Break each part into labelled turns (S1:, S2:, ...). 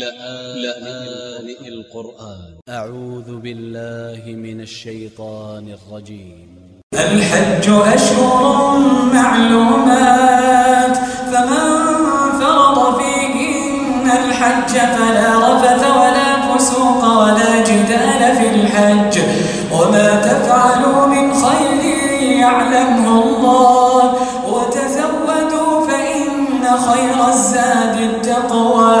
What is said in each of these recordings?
S1: لآن القرآن. أ ع و ذ ب ا ل ل ه من ا ل ش ي ط ا ن ا ل ج ي م
S2: الحج أشهر معلومات فمن فرض فيهن الحج فلا رفث ولا فسوق ولا جدال في الحج. وما تفعلوا من خير يعلمه الله. وتزودوا فإن خير الزاد التقوى.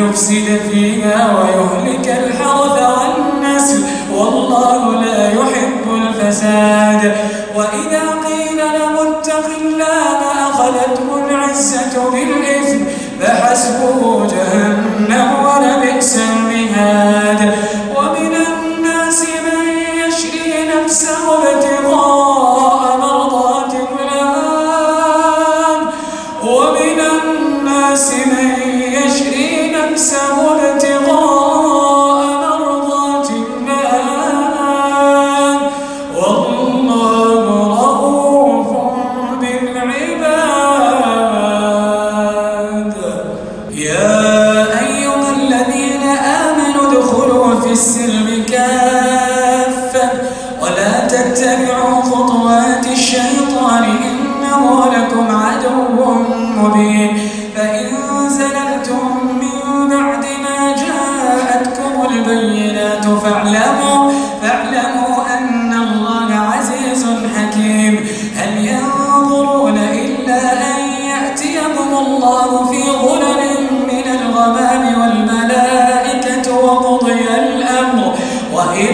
S2: ليفسد فيها ويهلك الحرث والنسل والله لا يحب الفساد. وإذا قيل له اتق الله أخذته العزة بالإثم فحسبه جهنم ولبئس المهاد. ومن الناس من يشري نفسه ابتغاء مرضات الله ومن الناس من يشري نفسه ابتغاء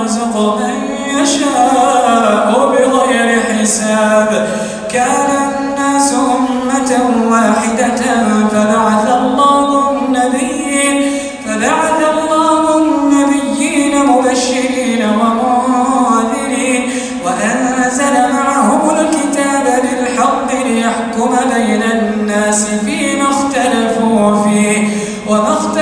S2: يرزق من يشاء بغير حساب. كان الناس أمة واحدة فبعث الله النبيين فبعث الله النبيين مبشرين ومنذرين وأنزل معهم الكتاب بالحق ليحكم بين الناس فيما اختلفوا فيه. وما اختلفوا